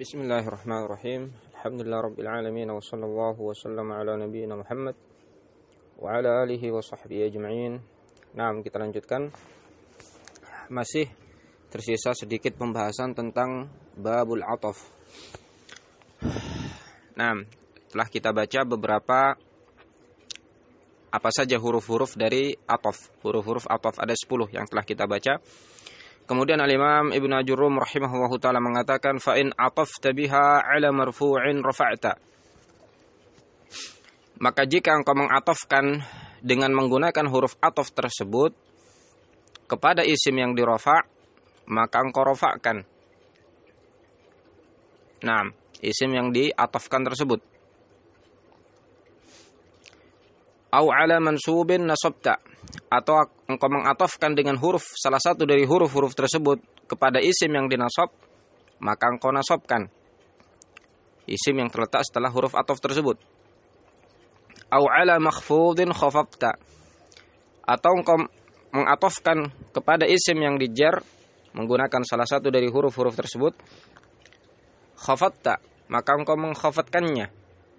Bismillahirrahmanirrahim. Alhamdulillah rabbil alamin wa sallallahu wa sallam ala nabiyyina Muhammad wa ala alihi wa sahbihi ajma'in. Nah, kita lanjutkan. Masih tersisa sedikit pembahasan tentang babul ataf. Nah, telah kita baca beberapa apa saja huruf-huruf dari ataf. Huruf-huruf ataf ada 10 yang telah kita baca. Kemudian Al-Imam Ibnu Ajurum rahimahullahu taala mengatakan fa in atafta biha ala marfu'in. Maka jika engkau mengatofkan dengan menggunakan huruf atof tersebut kepada isim yang dirofa, maka engkau rofakkan. Nah, isim yang diatofkan tersebut. Au ala mansubin nasabta. Atau engkau mengatofkan dengan huruf salah satu dari huruf-huruf tersebut kepada isim yang dinasab, maka engkau nasabkan isim yang terletak setelah huruf atof tersebut. Au ala makhfudin khafafta. Atau engkau mengatofkan kepada isim yang dijar menggunakan salah satu dari huruf-huruf tersebut khafatta maka engkau mengkhafatkannya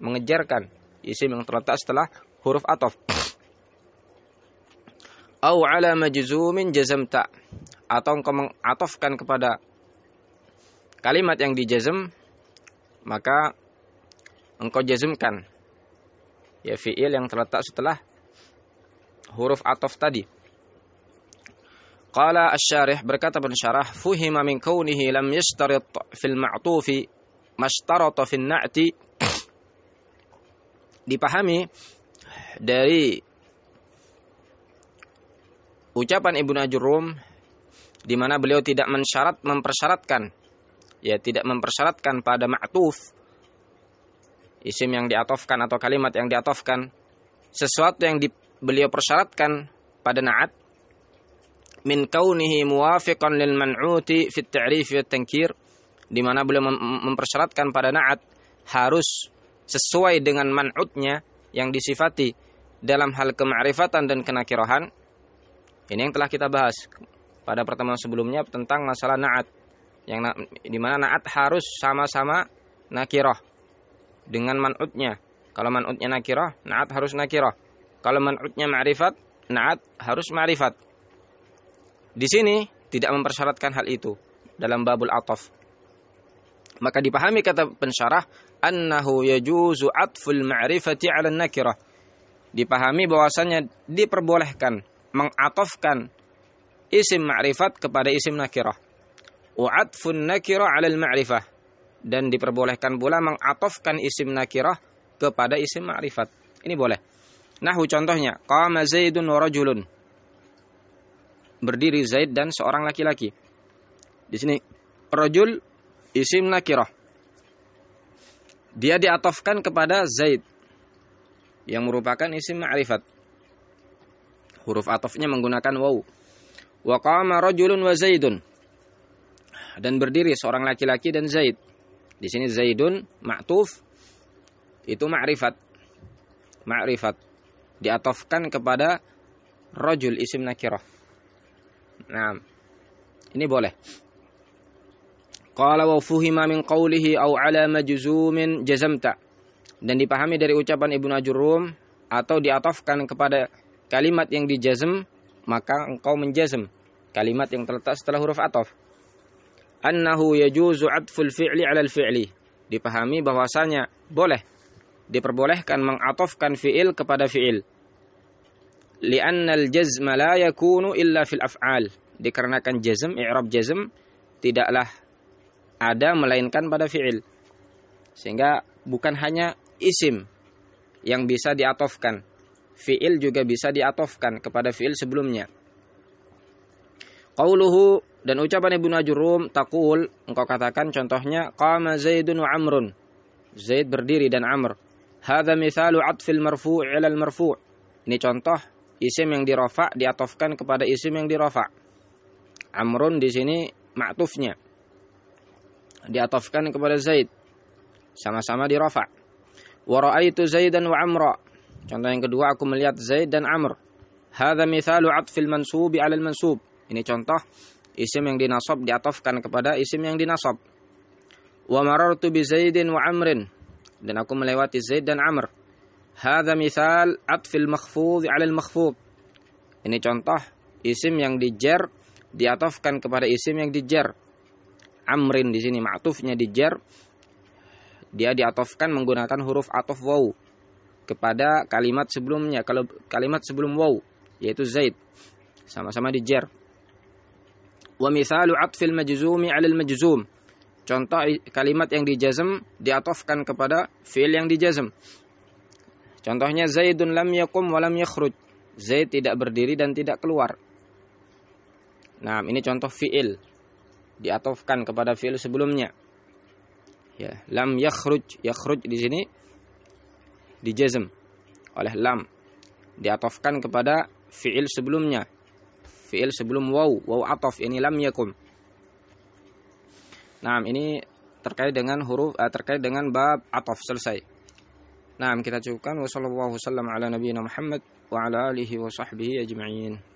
mengejarkan isim yang terletak setelah huruf atof au ala majzumin jazamta. Atau engkau mengatofkan kepada kalimat yang dijazm maka engkau jazmkan ya fiil yang terletak setelah huruf atof tadi. Qala asy-syarih berkata pensyarah fuhima min kaunihi lam yashtarit fil ma'tufi mashtarata fil na'ti. Dipahami dari ucapan Ibnu Ajurum di mana beliau tidak mensyarat mempersyaratkan ya tidak mempersyaratkan pada ma'tuf isim yang diatofkan atau kalimat yang diatofkan sesuatu yang di, beliau persyaratkan pada na'at min kaunihi muwafiqan lil man'uti fi at-ta'rif wa tankir di mana beliau mem mempersyaratkan pada na'at harus sesuai dengan man'utnya yang disifati dalam hal kemakrifatan dan kenakirahan ini yang telah kita bahas pada pertemuan sebelumnya tentang masalah naat yang na, di mana naat harus sama-sama nakirah dengan man'utnya. Kalau man'utnya nakirah, naat harus nakirah. Kalau man'utnya ma'rifat, naat harus ma'rifat. Di sini tidak mempersyaratkan hal itu dalam babul ataf. Maka dipahami kata pensyarah annahu yajuzu atful ma'rifati 'ala nakirah. Dipahami bahwasanya diperbolehkan mengatofkan isim ma'rifat kepada isim nakirah. Wa'atfun nakirah 'ala al-ma'rifah dan diperbolehkan pula mengatofkan isim nakirah kepada isim ma'rifat. Ini boleh. Nahu contohnya, qama Zaidun wa rajulun. Berdiri Zaid dan seorang laki-laki. Di sini rajul isim nakirah. Dia diatofkan kepada Zaid yang merupakan isim ma'rifat huruf atofnya menggunakan waw. Wa qama rajulun wa zaidun. Dan berdiri seorang laki-laki dan Zaid. Di sini Zaidun ma'tuf itu ma'rifat. Ma'rifat diatofkan kepada rajul isim nakirah. Nah, ini boleh. Qala wa fuhima min qawlihi au ala majzumin jazamta. Dan dipahami dari ucapan Ibnu Ajurum atau diatofkan kepada kalimat yang dijazm maka engkau menjazm kalimat yang terletak setelah huruf atof annahu yajuzu atful fi'li 'ala al-fi'li dipahami bahwasanya boleh diperbolehkan mengatofkan fi'il kepada fi'il. Li'anna al-jazm la yakunu illa fil af'al. Dikarenakan jazm i'rab jazm tidaklah ada melainkan pada fi'il. Sehingga bukan hanya isim yang bisa diatofkan fiil juga bisa diatofkan kepada fiil sebelumnya. Qauluhu dan ucapan Ibnu Ajurum taqul engkau katakan contohnya qama Zaidun wa Amrun. Zaid berdiri dan Amr. Hadza mithalu atfil marfu' 'ala al marfu'. Ini contoh isim yang dirafa diatofkan kepada isim yang dirafa. Amrun di sini ma'tufnya. Diatofkan kepada Zaid. Sama-sama dirafa. Wa ra'aitu Zaidan wa Amra. Contoh yang kedua aku melihat Zaid dan Amr. Hadza mithalu atfil mansubi 'ala al-mansub. Ini contoh isim yang dinasab diatofkan kepada isim yang dinasab. Wa marartu bi Zaidin wa Amrin. Dan aku melewati Zaid dan Amr. Hadza misal atfil makhfudh 'ala al-makhfudh. Ini contoh isim yang dijer diatofkan kepada isim yang dijer. Amrin di sini ma'tufnya dijer dia diatofkan menggunakan huruf atof waw kepada kalimat sebelumnya kalau kalimat sebelum waw yaitu Zaid. Sama-sama dijer wa mithalu atfil majzumi 'ala al-majzum contoh kalimat yang dijazm diatofkan kepada fiil yang dijazm. Contohnya Zaidun lam yakum wa lam yakhruj. Zaid tidak berdiri dan tidak keluar. Nah ini contoh fiil. Diatofkan kepada fiil sebelumnya ya lam yakhruj yakhruj di sini dijazm oleh lam diatofkan kepada fiil sebelumnya. Fiil sebelum waw waw atof ini lam yakum. Nah ini terkait dengan huruf eh, terkait dengan bab atof selesai. Nah kita cukupkan. Wasallallahu wasallam ala wa ala alihi wa sahbihi ajma'in